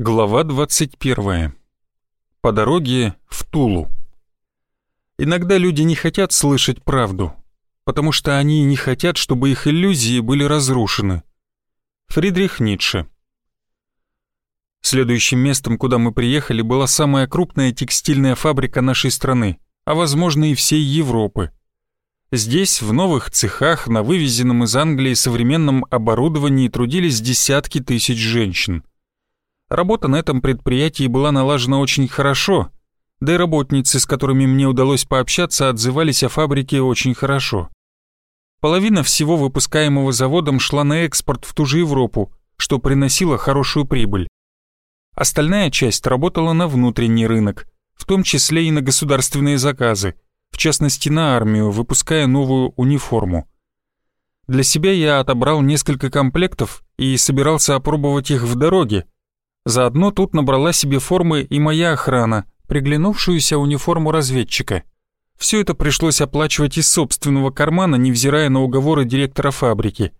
Глава 21. По дороге в Тулу. Иногда люди не хотят слышать правду, потому что они не хотят, чтобы их иллюзии были разрушены. Фридрих Ницше. Следующим местом, куда мы приехали, была самая крупная текстильная фабрика нашей страны, а возможно и всей Европы. Здесь, в новых цехах, на вывезенном из Англии современном оборудовании трудились десятки тысяч женщин. Работа на этом предприятии была налажена очень хорошо, да и работницы, с которыми мне удалось пообщаться, отзывались о фабрике очень хорошо. Половина всего выпускаемого заводом шла на экспорт в ту же Европу, что приносило хорошую прибыль. Остальная часть работала на внутренний рынок, в том числе и на государственные заказы, в частности на армию, выпуская новую униформу. Для себя я отобрал несколько комплектов и собирался опробовать их в дороге, Заодно тут набрала себе формы и моя охрана, приглянувшуюся униформу разведчика. Все это пришлось оплачивать из собственного кармана, невзирая на уговоры директора фабрики.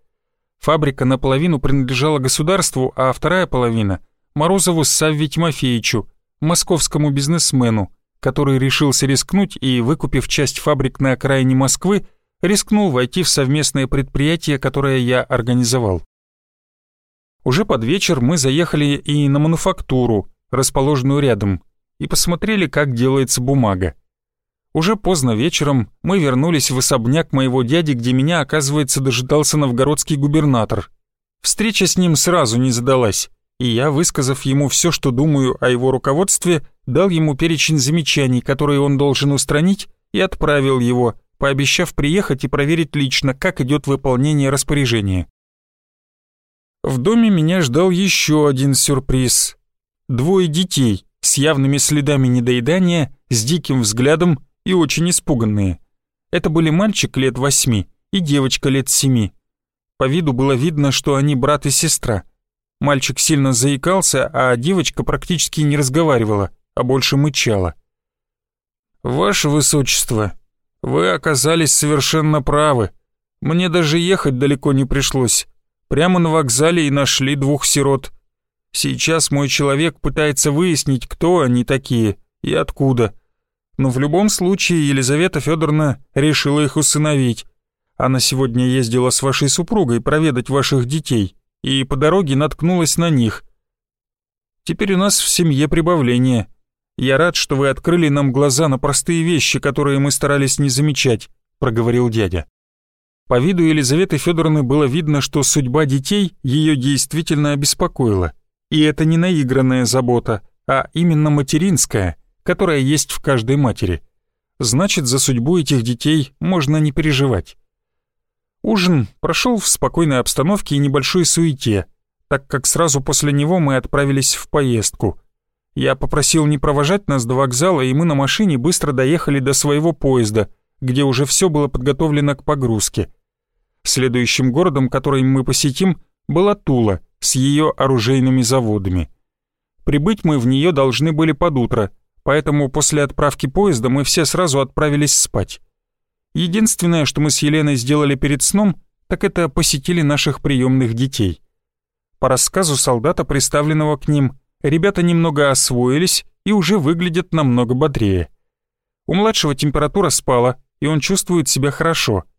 Фабрика наполовину принадлежала государству, а вторая половина — Морозову Савве Тимофеевичу, московскому бизнесмену, который решился рискнуть и, выкупив часть фабрик на окраине Москвы, рискнул войти в совместное предприятие, которое я организовал. Уже под вечер мы заехали и на мануфактуру, расположенную рядом, и посмотрели, как делается бумага. Уже поздно вечером мы вернулись в особняк моего дяди, где меня, оказывается, дожидался новгородский губернатор. Встреча с ним сразу не задалась, и я, высказав ему все, что думаю о его руководстве, дал ему перечень замечаний, которые он должен устранить, и отправил его, пообещав приехать и проверить лично, как идет выполнение распоряжения. В доме меня ждал еще один сюрприз. Двое детей с явными следами недоедания, с диким взглядом и очень испуганные. Это были мальчик лет восьми и девочка лет семи. По виду было видно, что они брат и сестра. Мальчик сильно заикался, а девочка практически не разговаривала, а больше мычала. «Ваше Высочество, вы оказались совершенно правы. Мне даже ехать далеко не пришлось. Прямо на вокзале и нашли двух сирот. Сейчас мой человек пытается выяснить, кто они такие и откуда. Но в любом случае Елизавета Федоровна решила их усыновить. Она сегодня ездила с вашей супругой проведать ваших детей и по дороге наткнулась на них. Теперь у нас в семье прибавление. Я рад, что вы открыли нам глаза на простые вещи, которые мы старались не замечать», — проговорил дядя. По виду Елизаветы Федоровны было видно, что судьба детей ее действительно обеспокоила. И это не наигранная забота, а именно материнская, которая есть в каждой матери. Значит, за судьбу этих детей можно не переживать. Ужин прошел в спокойной обстановке и небольшой суете, так как сразу после него мы отправились в поездку. Я попросил не провожать нас до вокзала, и мы на машине быстро доехали до своего поезда, где уже все было подготовлено к погрузке. Следующим городом, который мы посетим, была Тула с ее оружейными заводами. Прибыть мы в нее должны были под утро, поэтому после отправки поезда мы все сразу отправились спать. Единственное, что мы с Еленой сделали перед сном, так это посетили наших приемных детей. По рассказу солдата, представленного к ним, ребята немного освоились и уже выглядят намного бодрее. У младшего температура спала, и он чувствует себя хорошо –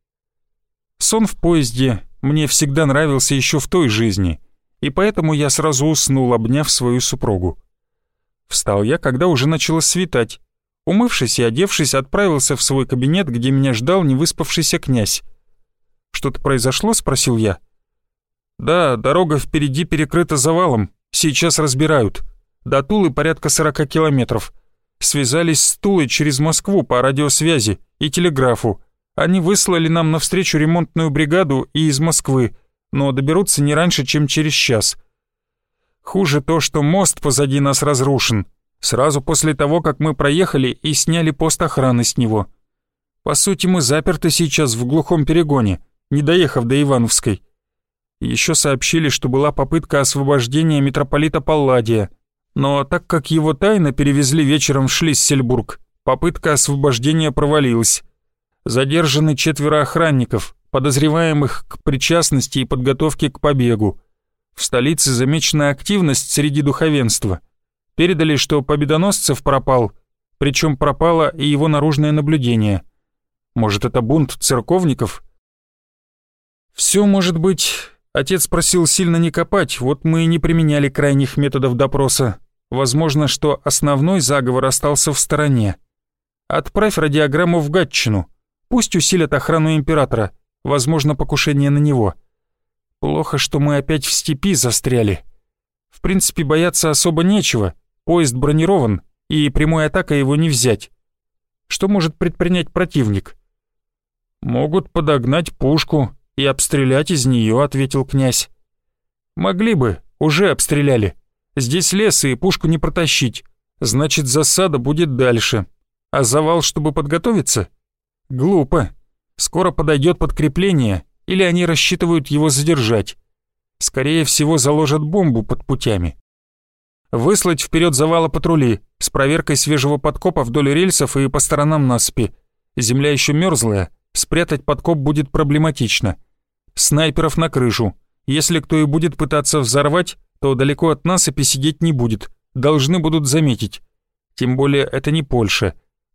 Сон в поезде мне всегда нравился еще в той жизни, и поэтому я сразу уснул, обняв свою супругу. Встал я, когда уже начало светать. Умывшись и одевшись, отправился в свой кабинет, где меня ждал невыспавшийся князь. «Что-то произошло?» — спросил я. «Да, дорога впереди перекрыта завалом, сейчас разбирают. До Тулы порядка сорока километров. Связались с Тулой через Москву по радиосвязи и телеграфу. Они выслали нам навстречу ремонтную бригаду и из Москвы, но доберутся не раньше, чем через час. Хуже то, что мост позади нас разрушен, сразу после того, как мы проехали и сняли пост охраны с него. По сути, мы заперты сейчас в глухом перегоне, не доехав до Ивановской. Еще сообщили, что была попытка освобождения митрополита Палладия, но так как его тайно перевезли вечером в Шлиссельбург, попытка освобождения провалилась. Задержаны четверо охранников, подозреваемых к причастности и подготовке к побегу. В столице замечена активность среди духовенства. Передали, что Победоносцев пропал, причем пропало и его наружное наблюдение. Может, это бунт церковников? Все может быть. Отец просил сильно не копать, вот мы и не применяли крайних методов допроса. Возможно, что основной заговор остался в стороне. Отправь радиограмму в Гатчину. Пусть усилят охрану императора. Возможно, покушение на него. Плохо, что мы опять в степи застряли. В принципе, бояться особо нечего. Поезд бронирован, и прямой атакой его не взять. Что может предпринять противник? «Могут подогнать пушку и обстрелять из нее», — ответил князь. «Могли бы, уже обстреляли. Здесь лес, и пушку не протащить. Значит, засада будет дальше. А завал, чтобы подготовиться? Глупо. Скоро подойдет подкрепление, или они рассчитывают его задержать. Скорее всего, заложат бомбу под путями. Выслать вперед завала патрули с проверкой свежего подкопа вдоль рельсов и по сторонам насыпи. Земля еще мерзлая, спрятать подкоп будет проблематично. Снайперов на крышу. Если кто и будет пытаться взорвать, то далеко от насыпи сидеть не будет, должны будут заметить. Тем более это не Польша.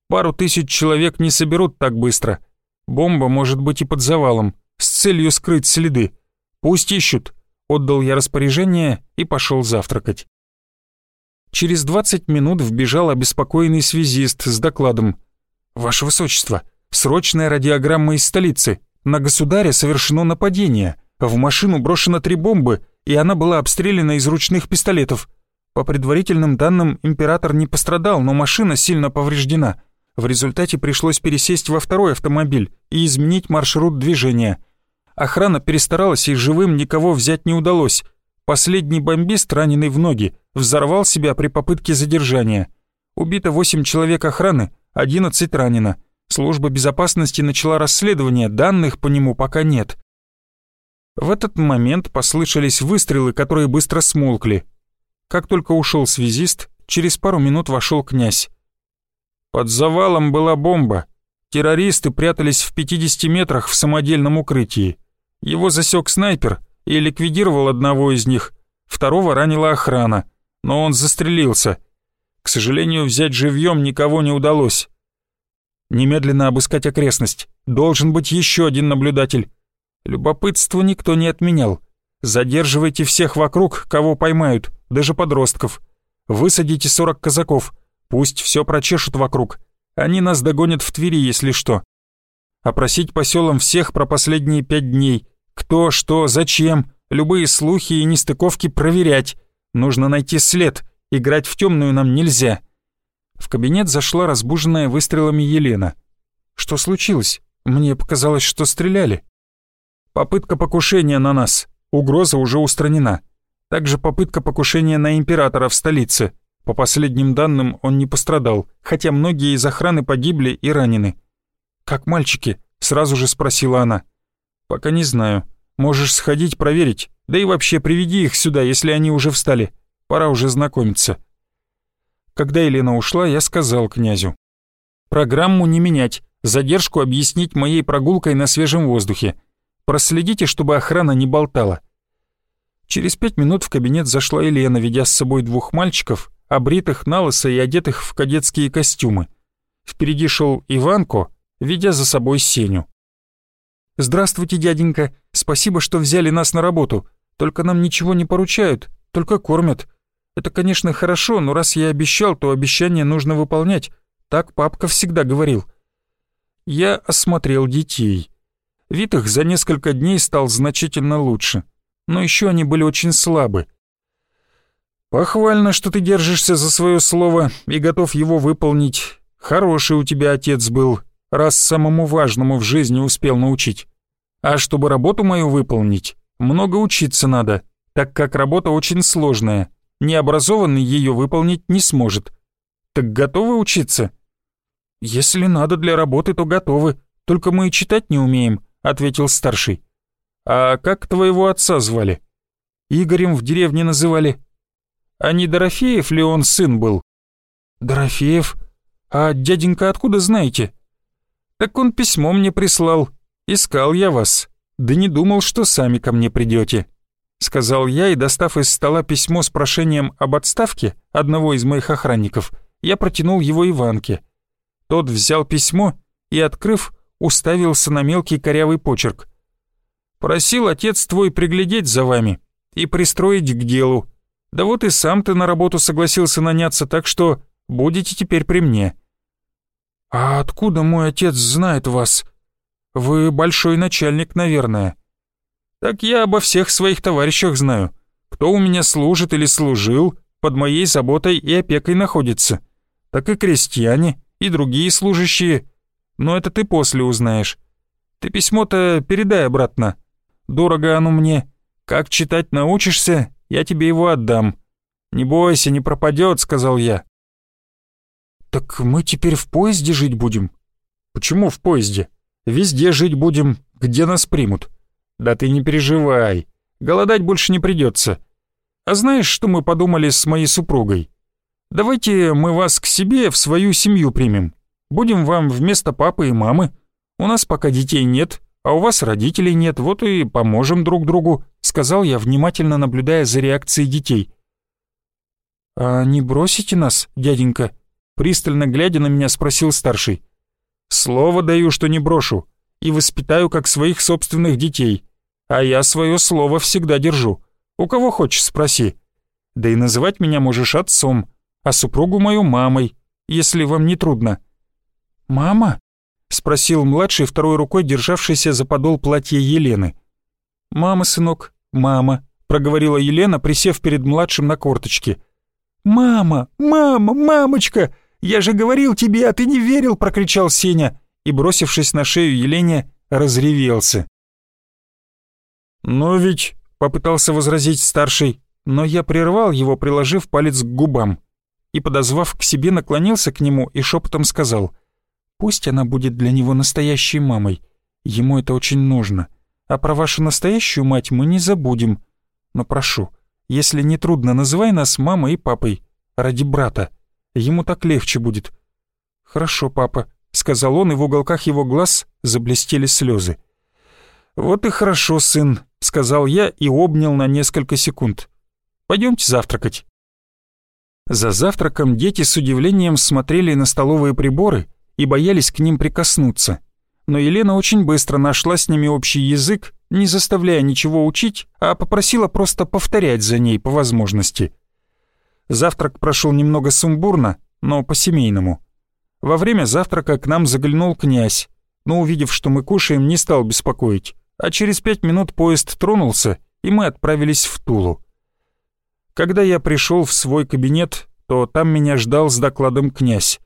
Пару тысяч человек не соберут так быстро. Бомба может быть и под завалом, с целью скрыть следы. Пусть ищут. Отдал я распоряжение и пошел завтракать. Через 20 минут вбежал обеспокоенный связист с докладом. «Ваше Высочество, срочная радиограмма из столицы. На государя совершено нападение. В машину брошено три бомбы, и она была обстреляна из ручных пистолетов. По предварительным данным, император не пострадал, но машина сильно повреждена. В результате пришлось пересесть во второй автомобиль и изменить маршрут движения. Охрана перестаралась, и живым никого взять не удалось. Последний бомбист, раненый в ноги, взорвал себя при попытке задержания. Убито 8 человек охраны, 11 ранено. Служба безопасности начала расследование, данных по нему пока нет. В этот момент послышались выстрелы, которые быстро смолкли. Как только ушел связист, через пару минут вошел князь. Под завалом была бомба. Террористы прятались в 50 метрах в самодельном укрытии. Его засек снайпер и ликвидировал одного из них. Второго ранила охрана, но он застрелился. К сожалению, взять живьем никого не удалось. Немедленно обыскать окрестность. Должен быть еще один наблюдатель. Любопытство никто не отменял. Задерживайте всех вокруг, кого поймают, даже подростков. Высадите 40 казаков — Пусть все прочешут вокруг. Они нас догонят в Твери, если что. Опросить по селам всех про последние пять дней. Кто, что, зачем. Любые слухи и нестыковки проверять. Нужно найти след. Играть в темную нам нельзя. В кабинет зашла разбуженная выстрелами Елена. Что случилось? Мне показалось, что стреляли. Попытка покушения на нас. Угроза уже устранена. Также попытка покушения на императора в столице. По последним данным, он не пострадал, хотя многие из охраны погибли и ранены. «Как мальчики?» — сразу же спросила она. «Пока не знаю. Можешь сходить проверить, да и вообще приведи их сюда, если они уже встали. Пора уже знакомиться». Когда Елена ушла, я сказал князю. «Программу не менять, задержку объяснить моей прогулкой на свежем воздухе. Проследите, чтобы охрана не болтала». Через пять минут в кабинет зашла Елена, ведя с собой двух мальчиков, обритых на лысо и одетых в кадетские костюмы. Впереди шел Иванко, ведя за собой Сеню. «Здравствуйте, дяденька. Спасибо, что взяли нас на работу. Только нам ничего не поручают, только кормят. Это, конечно, хорошо, но раз я обещал, то обещание нужно выполнять. Так папка всегда говорил». Я осмотрел детей. Вид их за несколько дней стал значительно лучше. Но еще они были очень слабы. «Похвально, что ты держишься за свое слово и готов его выполнить. Хороший у тебя отец был, раз самому важному в жизни успел научить. А чтобы работу мою выполнить, много учиться надо, так как работа очень сложная. Необразованный ее выполнить не сможет. Так готовы учиться?» «Если надо для работы, то готовы, только мы и читать не умеем», — ответил старший. «А как твоего отца звали?» «Игорем в деревне называли», а не Дорофеев ли он сын был?» «Дорофеев? А дяденька откуда знаете?» «Так он письмо мне прислал. Искал я вас. Да не думал, что сами ко мне придете. сказал я и, достав из стола письмо с прошением об отставке одного из моих охранников, я протянул его Иванке. Тот взял письмо и, открыв, уставился на мелкий корявый почерк. «Просил отец твой приглядеть за вами и пристроить к делу. Да вот и сам ты на работу согласился наняться, так что будете теперь при мне». «А откуда мой отец знает вас? Вы большой начальник, наверное». «Так я обо всех своих товарищах знаю. Кто у меня служит или служил, под моей заботой и опекой находится. Так и крестьяне, и другие служащие. Но это ты после узнаешь. Ты письмо-то передай обратно. Дорого оно мне. Как читать научишься, я тебе его отдам. Не бойся, не пропадет, сказал я. Так мы теперь в поезде жить будем? Почему в поезде? Везде жить будем, где нас примут. Да ты не переживай, голодать больше не придется. А знаешь, что мы подумали с моей супругой? Давайте мы вас к себе в свою семью примем. Будем вам вместо папы и мамы. У нас пока детей нет, а у вас родителей нет, вот и поможем друг другу», — сказал я, внимательно наблюдая за реакцией детей. «А не бросите нас, дяденька?» — пристально глядя на меня спросил старший. «Слово даю, что не брошу, и воспитаю как своих собственных детей, а я свое слово всегда держу. У кого хочешь спроси. Да и называть меня можешь отцом, а супругу мою мамой, если вам не трудно». «Мама?» — спросил младший, второй рукой державшийся за подол платья Елены. «Мама, сынок, мама», — проговорила Елена, присев перед младшим на корточке. «Мама, мама, мамочка! Я же говорил тебе, а ты не верил!» — прокричал Сеня и, бросившись на шею Елене, разревелся. «Но ведь...» — попытался возразить старший, но я прервал его, приложив палец к губам, и, подозвав к себе, наклонился к нему и шепотом сказал — Пусть она будет для него настоящей мамой. Ему это очень нужно. А про вашу настоящую мать мы не забудем. Но прошу, если не трудно, называй нас мамой и папой. Ради брата. Ему так легче будет». «Хорошо, папа», — сказал он, и в уголках его глаз заблестели слезы. «Вот и хорошо, сын», — сказал я и обнял на несколько секунд. Пойдемте завтракать». За завтраком дети с удивлением смотрели на столовые приборы и боялись к ним прикоснуться. Но Елена очень быстро нашла с ними общий язык, не заставляя ничего учить, а попросила просто повторять за ней по возможности. Завтрак прошел немного сумбурно, но по-семейному. Во время завтрака к нам заглянул князь, но увидев, что мы кушаем, не стал беспокоить, а через пять минут поезд тронулся, и мы отправились в Тулу. Когда я пришел в свой кабинет, то там меня ждал с докладом князь.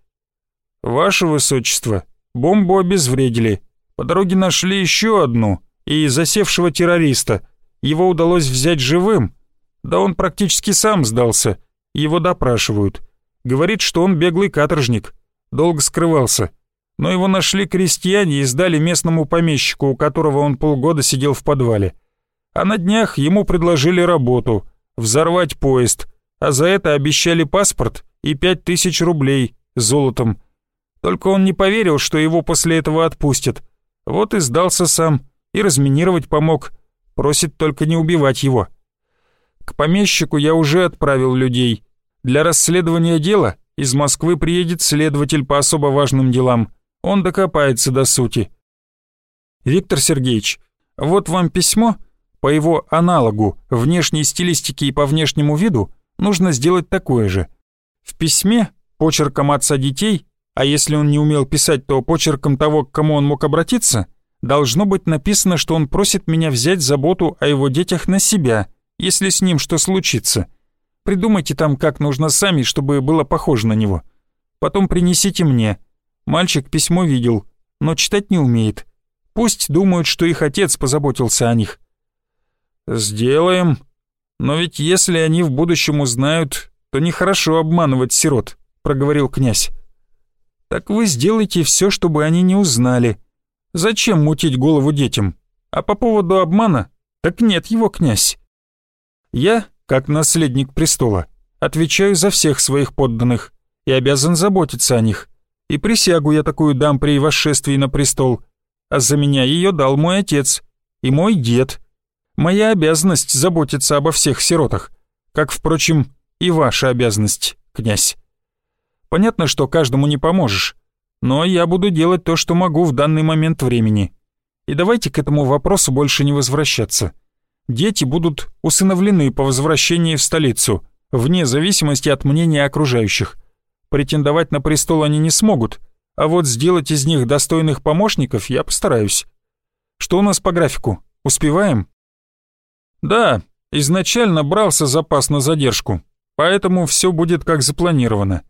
«Ваше Высочество, бомбу обезвредили. По дороге нашли еще одну, и засевшего террориста. Его удалось взять живым. Да он практически сам сдался. Его допрашивают. Говорит, что он беглый каторжник. Долго скрывался. Но его нашли крестьяне и сдали местному помещику, у которого он полгода сидел в подвале. А на днях ему предложили работу — взорвать поезд, а за это обещали паспорт и пять тысяч рублей золотом — только он не поверил, что его после этого отпустят. Вот и сдался сам, и разминировать помог. Просит только не убивать его. К помещику я уже отправил людей. Для расследования дела из Москвы приедет следователь по особо важным делам. Он докопается до сути. Виктор Сергеевич, вот вам письмо. По его аналогу, внешней стилистике и по внешнему виду, нужно сделать такое же. В письме, почерком отца детей, а если он не умел писать, то почерком того, к кому он мог обратиться, должно быть написано, что он просит меня взять заботу о его детях на себя, если с ним что случится. Придумайте там, как нужно сами, чтобы было похоже на него. Потом принесите мне. Мальчик письмо видел, но читать не умеет. Пусть думают, что их отец позаботился о них. Сделаем. Но ведь если они в будущем узнают, то нехорошо обманывать сирот, проговорил князь. Так вы сделайте все, чтобы они не узнали. Зачем мутить голову детям? А по поводу обмана, так нет его, князь. Я, как наследник престола, отвечаю за всех своих подданных и обязан заботиться о них. И присягу я такую дам при восшествии на престол. А за меня ее дал мой отец и мой дед. Моя обязанность заботиться обо всех сиротах, как, впрочем, и ваша обязанность, князь. Понятно, что каждому не поможешь, но я буду делать то, что могу в данный момент времени. И давайте к этому вопросу больше не возвращаться. Дети будут усыновлены по возвращении в столицу, вне зависимости от мнения окружающих. Претендовать на престол они не смогут, а вот сделать из них достойных помощников я постараюсь. Что у нас по графику? Успеваем? Да, изначально брался запас на задержку, поэтому все будет как запланировано.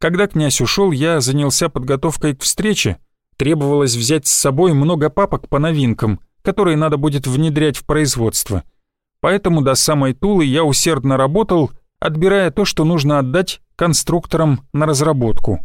Когда князь ушел, я занялся подготовкой к встрече. Требовалось взять с собой много папок по новинкам, которые надо будет внедрять в производство. Поэтому до самой Тулы я усердно работал, отбирая то, что нужно отдать конструкторам на разработку.